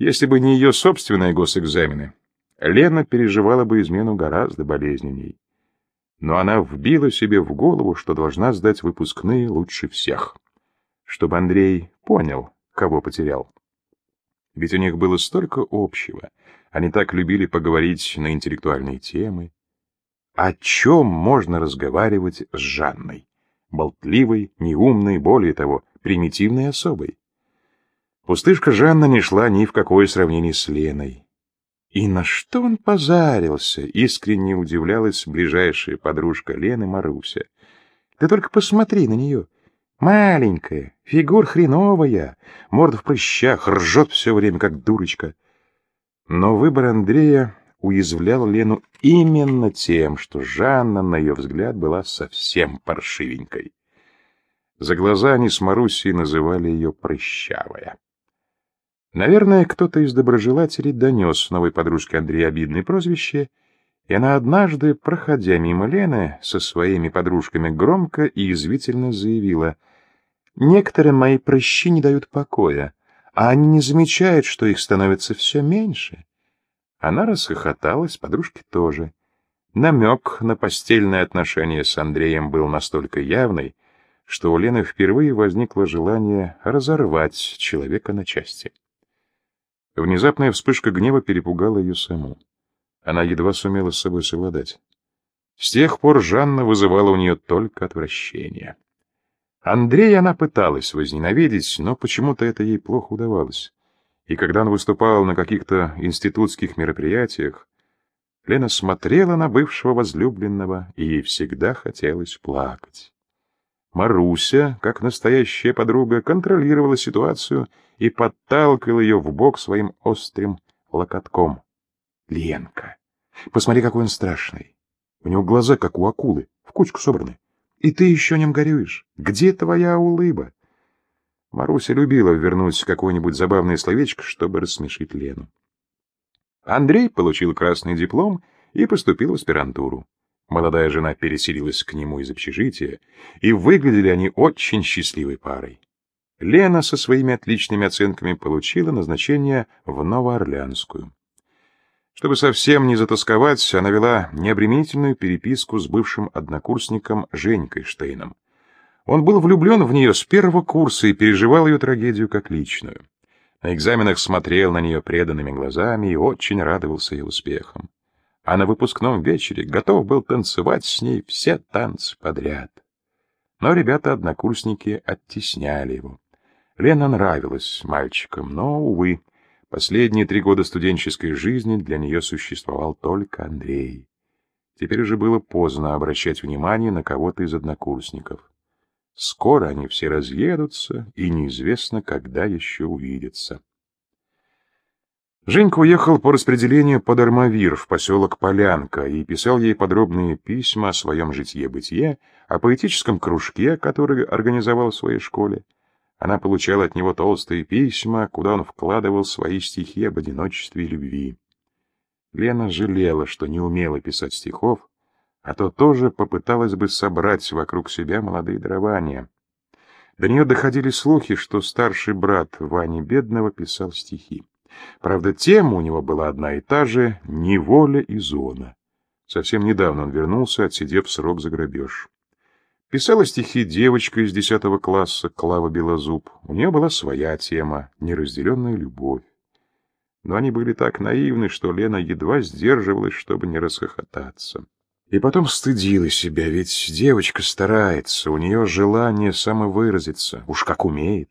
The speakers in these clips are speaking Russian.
Если бы не ее собственные госэкзамены, Лена переживала бы измену гораздо болезненней. Но она вбила себе в голову, что должна сдать выпускные лучше всех, чтобы Андрей понял, кого потерял. Ведь у них было столько общего, они так любили поговорить на интеллектуальные темы. О чем можно разговаривать с Жанной? Болтливой, неумной, более того, примитивной особой. Пустышка Жанна не шла ни в какое сравнение с Леной. И на что он позарился, искренне удивлялась ближайшая подружка Лены Маруся. Ты только посмотри на нее. Маленькая, фигур хреновая, морда в прыщах, ржет все время, как дурочка. Но выбор Андрея уязвлял Лену именно тем, что Жанна, на ее взгляд, была совсем паршивенькой. За глаза они с Марусей называли ее прыщавая. Наверное, кто-то из доброжелателей донес новой подружке Андрея обидное прозвище, и она однажды, проходя мимо Лены со своими подружками, громко и извительно заявила, «Некоторые мои прыщи не дают покоя, а они не замечают, что их становится все меньше». Она расхохоталась, подружки тоже. Намек на постельное отношение с Андреем был настолько явный, что у Лены впервые возникло желание разорвать человека на части. Внезапная вспышка гнева перепугала ее саму. Она едва сумела с собой совладать. С тех пор Жанна вызывала у нее только отвращение. Андрея она пыталась возненавидеть, но почему-то это ей плохо удавалось. И когда он выступал на каких-то институтских мероприятиях, Лена смотрела на бывшего возлюбленного, и ей всегда хотелось плакать. Маруся, как настоящая подруга, контролировала ситуацию и подталкивала ее в бок своим острым локотком. Ленка, посмотри, какой он страшный. У него глаза, как у акулы, в кучку собраны. И ты еще нем горюешь. Где твоя улыба? Маруся любила вернуть какое-нибудь забавное словечко, чтобы рассмешить Лену. Андрей получил красный диплом и поступил в аспирантуру. Молодая жена переселилась к нему из общежития, и выглядели они очень счастливой парой. Лена со своими отличными оценками получила назначение в Новоорлеанскую. Чтобы совсем не затасковать, она вела необременительную переписку с бывшим однокурсником Женькой Штейном. Он был влюблен в нее с первого курса и переживал ее трагедию как личную. На экзаменах смотрел на нее преданными глазами и очень радовался ее успехам а на выпускном вечере готов был танцевать с ней все танцы подряд. Но ребята-однокурсники оттесняли его. Лена нравилась мальчикам, но, увы, последние три года студенческой жизни для нее существовал только Андрей. Теперь уже было поздно обращать внимание на кого-то из однокурсников. Скоро они все разъедутся, и неизвестно, когда еще увидятся. Женька уехал по распределению под Армавир в поселок Полянка и писал ей подробные письма о своем житье-бытие, о поэтическом кружке, который организовал в своей школе. Она получала от него толстые письма, куда он вкладывал свои стихи об одиночестве и любви. Лена жалела, что не умела писать стихов, а то тоже попыталась бы собрать вокруг себя молодые дарования. До нее доходили слухи, что старший брат Вани Бедного писал стихи. Правда, тема у него была одна и та же — неволя и зона. Совсем недавно он вернулся, отсидев срок за грабеж. Писала стихи девочка из десятого класса, Клава Белозуб. У нее была своя тема — неразделенная любовь. Но они были так наивны, что Лена едва сдерживалась, чтобы не расхохотаться. И потом стыдила себя, ведь девочка старается, у нее желание самовыразиться, уж как умеет.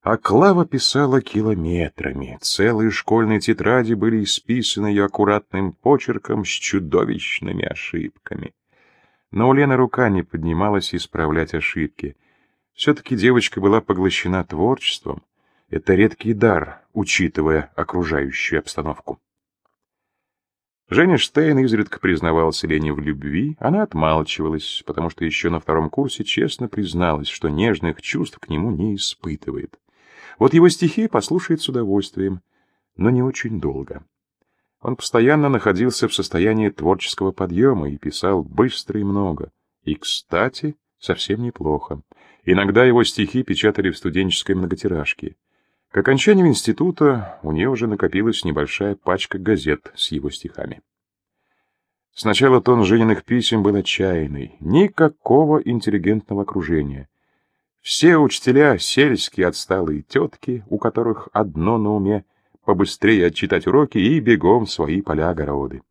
А Клава писала километрами. Целые школьные тетради были исписаны ее аккуратным почерком с чудовищными ошибками. Но у Лены рука не поднималась исправлять ошибки. Все-таки девочка была поглощена творчеством. Это редкий дар, учитывая окружающую обстановку. Женя Штейн изредка признавался Лене в любви, она отмалчивалась, потому что еще на втором курсе честно призналась, что нежных чувств к нему не испытывает. Вот его стихи послушает с удовольствием, но не очень долго. Он постоянно находился в состоянии творческого подъема и писал быстро и много. И, кстати, совсем неплохо. Иногда его стихи печатали в студенческой многотиражке. К окончанию института у нее уже накопилась небольшая пачка газет с его стихами. Сначала тон Жениных писем был отчаянный, никакого интеллигентного окружения. Все учителя сельские отсталые тетки, у которых одно на уме — побыстрее отчитать уроки и бегом свои поля-огороды.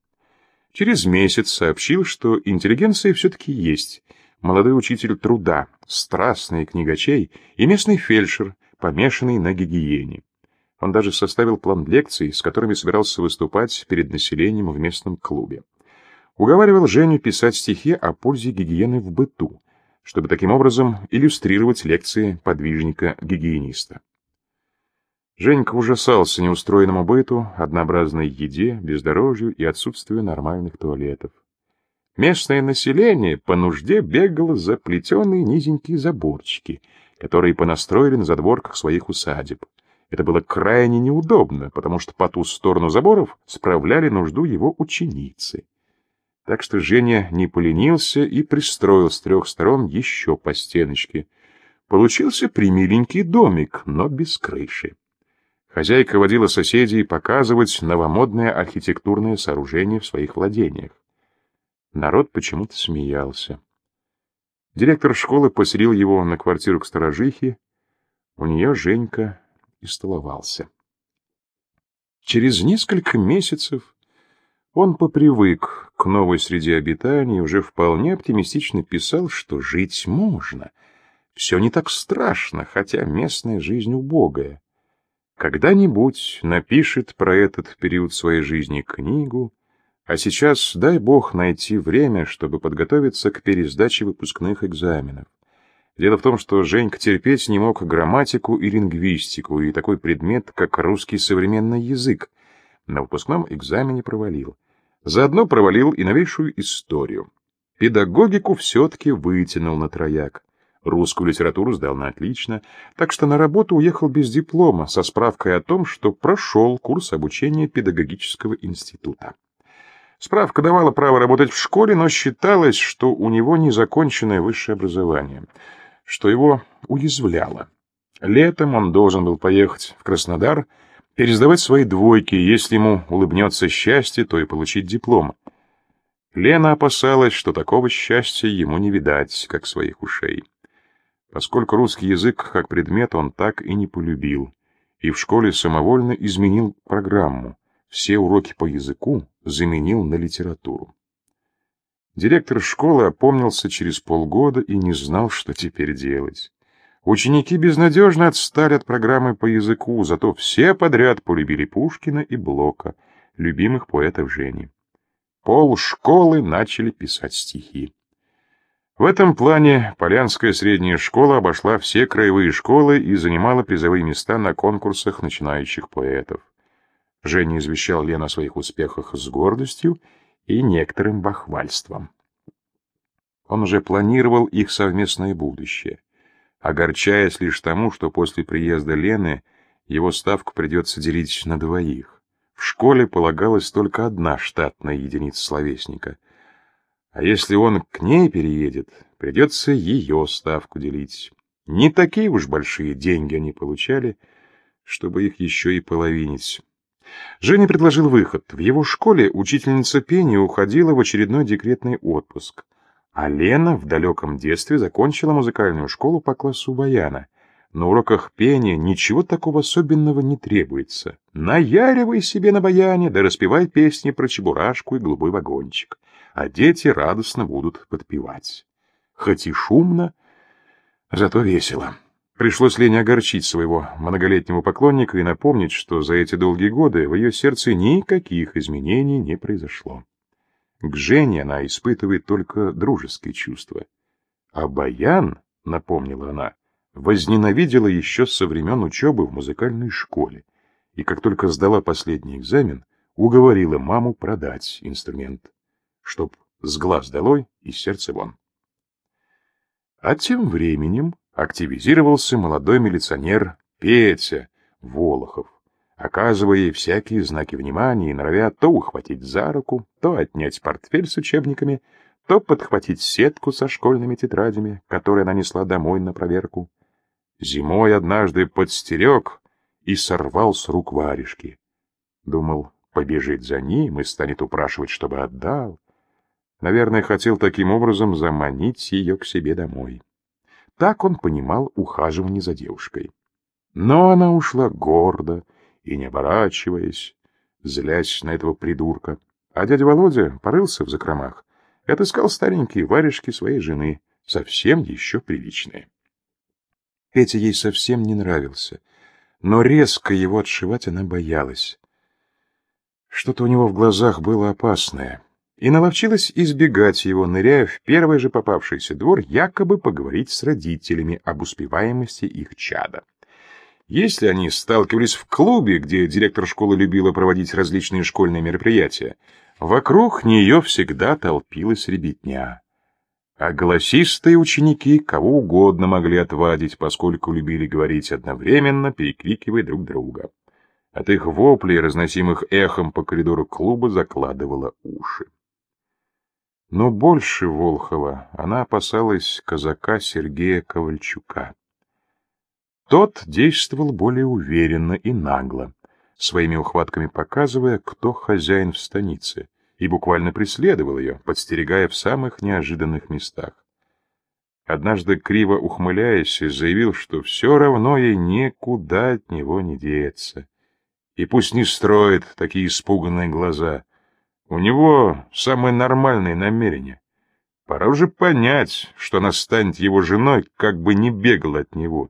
Через месяц сообщил, что интеллигенция все-таки есть, молодой учитель труда, страстный книгачей и местный фельдшер, помешанный на гигиене. Он даже составил план лекций, с которыми собирался выступать перед населением в местном клубе. Уговаривал Женю писать стихи о пользе гигиены в быту, чтобы таким образом иллюстрировать лекции подвижника-гигиениста. Женька ужасался неустроенному быту, однообразной еде, бездорожью и отсутствию нормальных туалетов. Местное население по нужде бегало за плетеные низенькие заборчики, которые понастроили на задворках своих усадеб. Это было крайне неудобно, потому что по ту сторону заборов справляли нужду его ученицы. Так что Женя не поленился и пристроил с трех сторон еще по стеночке. Получился примиленький домик, но без крыши. Хозяйка водила соседей показывать новомодное архитектурное сооружение в своих владениях. Народ почему-то смеялся. Директор школы поселил его на квартиру к сторожихе. У нее Женька и. Через несколько месяцев он попривык к новой среде обитания и уже вполне оптимистично писал, что жить можно. Все не так страшно, хотя местная жизнь убогая. Когда-нибудь напишет про этот период своей жизни книгу, а сейчас дай бог найти время, чтобы подготовиться к пересдаче выпускных экзаменов. Дело в том, что Женька терпеть не мог грамматику и лингвистику, и такой предмет, как русский современный язык. На выпускном экзамене провалил. Заодно провалил и новейшую историю. Педагогику все-таки вытянул на трояк. Русскую литературу сдал на отлично, так что на работу уехал без диплома, со справкой о том, что прошел курс обучения педагогического института. Справка давала право работать в школе, но считалось, что у него незаконченное высшее образование, что его уязвляло. Летом он должен был поехать в Краснодар, пересдавать свои двойки, если ему улыбнется счастье, то и получить диплом. Лена опасалась, что такого счастья ему не видать, как своих ушей поскольку русский язык как предмет он так и не полюбил, и в школе самовольно изменил программу, все уроки по языку заменил на литературу. Директор школы опомнился через полгода и не знал, что теперь делать. Ученики безнадежно отстали от программы по языку, зато все подряд полюбили Пушкина и Блока, любимых поэтов Жени. Пол школы начали писать стихи. В этом плане Полянская средняя школа обошла все краевые школы и занимала призовые места на конкурсах начинающих поэтов. Женя извещал Лену о своих успехах с гордостью и некоторым бахвальством. Он уже планировал их совместное будущее, огорчаясь лишь тому, что после приезда Лены его ставку придется делить на двоих. В школе полагалась только одна штатная единица словесника — а если он к ней переедет, придется ее ставку делить. Не такие уж большие деньги они получали, чтобы их еще и половинить. Женя предложил выход. В его школе учительница пения уходила в очередной декретный отпуск. А Лена в далеком детстве закончила музыкальную школу по классу баяна. На уроках пения ничего такого особенного не требуется. Наяривай себе на баяне, да распевай песни про чебурашку и голубой вагончик а дети радостно будут подпевать. Хоть и шумно, зато весело. Пришлось Лене огорчить своего многолетнего поклонника и напомнить, что за эти долгие годы в ее сердце никаких изменений не произошло. К Жене она испытывает только дружеские чувства. А Баян, напомнила она, возненавидела еще со времен учебы в музыкальной школе, и как только сдала последний экзамен, уговорила маму продать инструмент чтоб с глаз долой и сердце вон. А тем временем активизировался молодой милиционер Петя Волохов, оказывая ей всякие знаки внимания и норовя то ухватить за руку, то отнять портфель с учебниками, то подхватить сетку со школьными тетрадями, которые она несла домой на проверку. Зимой однажды подстерег и сорвал с рук варежки. Думал, побежит за ним и станет упрашивать, чтобы отдал. Наверное, хотел таким образом заманить ее к себе домой. Так он понимал ухаживание за девушкой. Но она ушла гордо и не оборачиваясь, злясь на этого придурка. А дядя Володя порылся в закромах и отыскал старенькие варежки своей жены, совсем еще приличные. Петя ей совсем не нравился, но резко его отшивать она боялась. Что-то у него в глазах было опасное, и наловчилась избегать его, ныряя в первый же попавшийся двор, якобы поговорить с родителями об успеваемости их чада. Если они сталкивались в клубе, где директор школы любила проводить различные школьные мероприятия, вокруг нее всегда толпилась ребятня. А голосистые ученики кого угодно могли отвадить, поскольку любили говорить одновременно, перекрикивая друг друга. От их воплей, разносимых эхом по коридору клуба, закладывала уши. Но больше Волхова она опасалась казака Сергея Ковальчука. Тот действовал более уверенно и нагло, своими ухватками показывая, кто хозяин в станице, и буквально преследовал ее, подстерегая в самых неожиданных местах. Однажды, криво ухмыляясь, заявил, что все равно ей никуда от него не деться. И пусть не строит такие испуганные глаза. У него самые нормальные намерения. Пора уже понять, что она станет его женой, как бы не бегал от него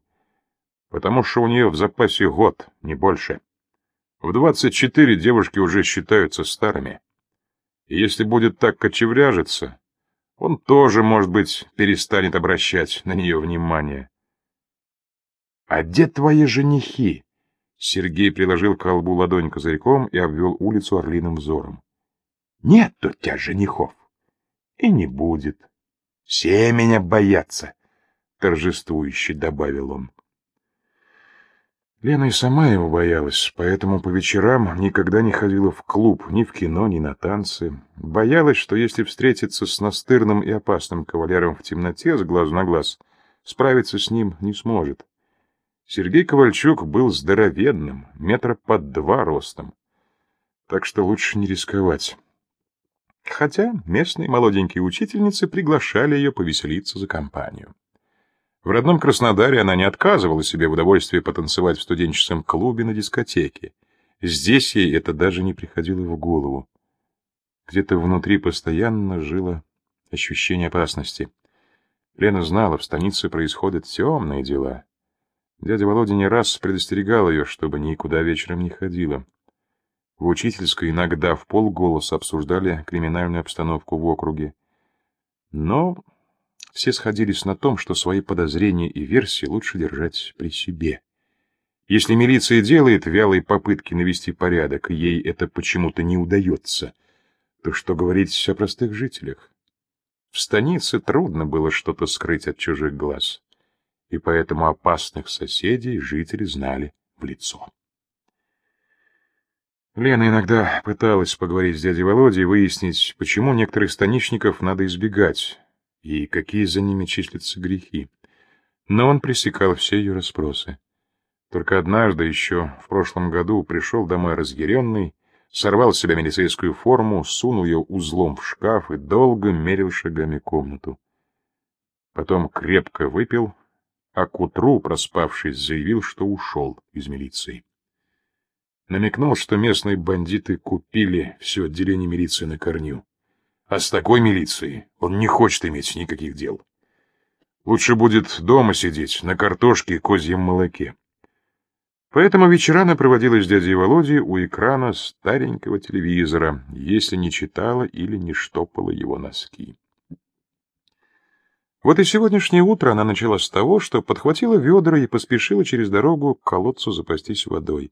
потому что у нее в запасе год, не больше. В 24 девушки уже считаются старыми. И если будет так кочевряжиться, он тоже, может быть, перестанет обращать на нее внимание. — А где твои женихи? Сергей приложил к колбу ладонь козырьком и обвел улицу орлиным взором. — Нет у тебя женихов. И не будет. Все меня боятся, — торжествующе добавил он. Лена и сама его боялась, поэтому по вечерам никогда не ходила в клуб, ни в кино, ни на танцы. Боялась, что если встретиться с настырным и опасным кавалером в темноте с глазу на глаз, справиться с ним не сможет. Сергей Ковальчук был здоровенным, метра под два ростом. Так что лучше не рисковать. Хотя местные молоденькие учительницы приглашали ее повеселиться за компанию. В родном Краснодаре она не отказывала себе в удовольствии потанцевать в студенческом клубе на дискотеке. Здесь ей это даже не приходило в голову. Где-то внутри постоянно жило ощущение опасности. Лена знала, в станице происходят темные дела. Дядя Володя не раз предостерегал ее, чтобы никуда вечером не ходила. В учительской иногда в полголоса обсуждали криминальную обстановку в округе. Но все сходились на том, что свои подозрения и версии лучше держать при себе. Если милиция делает вялые попытки навести порядок, и ей это почему-то не удается, то что говорить о простых жителях? В станице трудно было что-то скрыть от чужих глаз, и поэтому опасных соседей жители знали в лицо. Лена иногда пыталась поговорить с дядей Володей выяснить, почему некоторых станичников надо избегать, и какие за ними числятся грехи. Но он пресекал все ее расспросы. Только однажды еще в прошлом году пришел домой разъяренный, сорвал с себя милицейскую форму, сунул ее узлом в шкаф и долго мерил шагами комнату. Потом крепко выпил, а к утру, проспавшись, заявил, что ушел из милиции. Намекнул, что местные бандиты купили все отделение милиции на корню. А с такой милицией он не хочет иметь никаких дел. Лучше будет дома сидеть, на картошке и козьем молоке. Поэтому вечерами проводила с дядей Володей у экрана старенького телевизора, если не читала или не штопала его носки. Вот и сегодняшнее утро она начала с того, что подхватила ведра и поспешила через дорогу к колодцу запастись водой.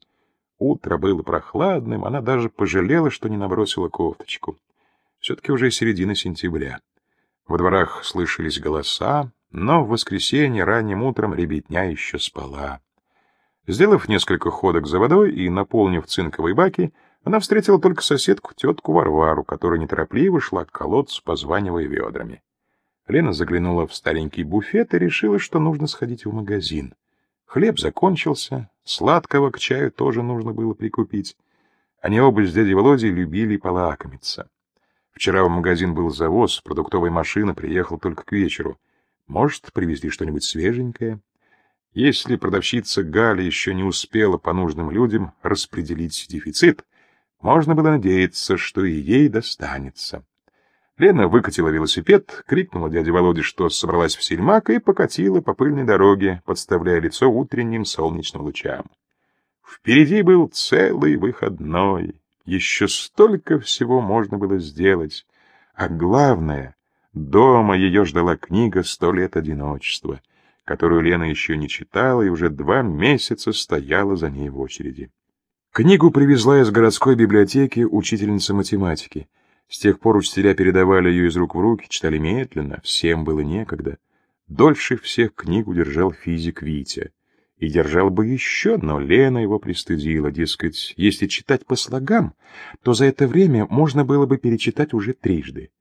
Утро было прохладным, она даже пожалела, что не набросила кофточку. Все-таки уже середина сентября. Во дворах слышались голоса, но в воскресенье ранним утром ребятня еще спала. Сделав несколько ходок за водой и наполнив цинковые баки, она встретила только соседку, тетку Варвару, которая неторопливо шла к колодцу, позванивая ведрами. Лена заглянула в старенький буфет и решила, что нужно сходить в магазин. Хлеб закончился, Сладкого к чаю тоже нужно было прикупить. Они оба с дядей Володей любили полакомиться. Вчера в магазин был завоз, продуктовая машина приехала только к вечеру. Может, привезли что-нибудь свеженькое? Если продавщица Галя еще не успела по нужным людям распределить дефицит, можно было надеяться, что и ей достанется. Лена выкатила велосипед, крикнула дяде Володе, что собралась в сельмак, и покатила по пыльной дороге, подставляя лицо утренним солнечным лучам. Впереди был целый выходной. Еще столько всего можно было сделать. А главное, дома ее ждала книга «Сто лет одиночества», которую Лена еще не читала и уже два месяца стояла за ней в очереди. Книгу привезла из городской библиотеки учительница математики. С тех пор учителя передавали ее из рук в руки, читали медленно, всем было некогда. Дольше всех книгу держал физик Витя. И держал бы еще, но Лена его пристыдила, дескать, если читать по слогам, то за это время можно было бы перечитать уже трижды.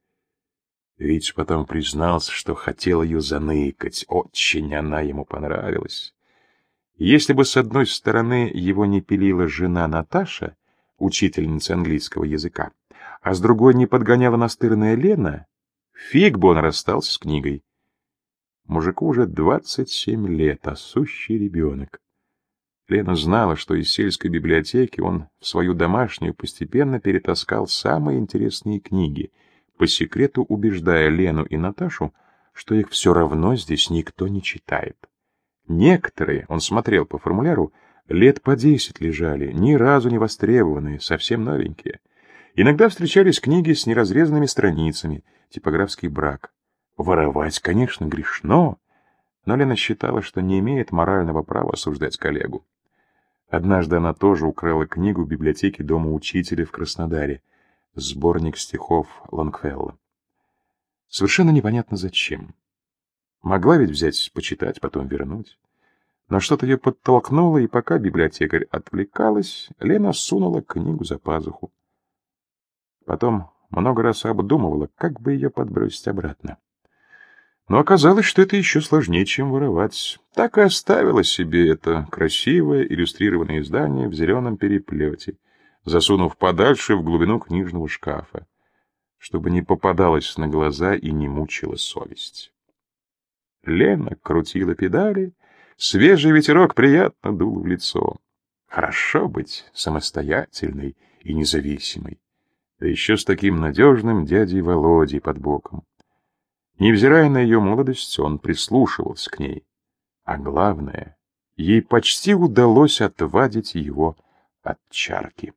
Витя потом признался, что хотел ее заныкать, очень она ему понравилась. Если бы с одной стороны его не пилила жена Наташа, учительница английского языка, а с другой не подгоняла настырная Лена, фиг бы он расстался с книгой. Мужику уже двадцать семь лет, а сущий ребенок. Лена знала, что из сельской библиотеки он в свою домашнюю постепенно перетаскал самые интересные книги, по секрету убеждая Лену и Наташу, что их все равно здесь никто не читает. Некоторые, он смотрел по формуляру, лет по десять лежали, ни разу не востребованные, совсем новенькие. Иногда встречались книги с неразрезанными страницами, типографский брак. Воровать, конечно, грешно, но Лена считала, что не имеет морального права осуждать коллегу. Однажды она тоже украла книгу в библиотеке дома учителя в Краснодаре, сборник стихов Лонгфелла. Совершенно непонятно зачем. Могла ведь взять, почитать, потом вернуть. Но что-то ее подтолкнуло, и пока библиотекарь отвлекалась, Лена сунула книгу за пазуху. Потом много раз обдумывала, как бы ее подбросить обратно. Но оказалось, что это еще сложнее, чем воровать. Так и оставила себе это красивое иллюстрированное издание в зеленом переплете, засунув подальше в глубину книжного шкафа, чтобы не попадалась на глаза и не мучила совесть. Лена крутила педали, свежий ветерок приятно дул в лицо. Хорошо быть самостоятельной и независимой, да еще с таким надежным дядей Володей под боком. Невзирая на ее молодость, он прислушивался к ней. А главное, ей почти удалось отвадить его от чарки.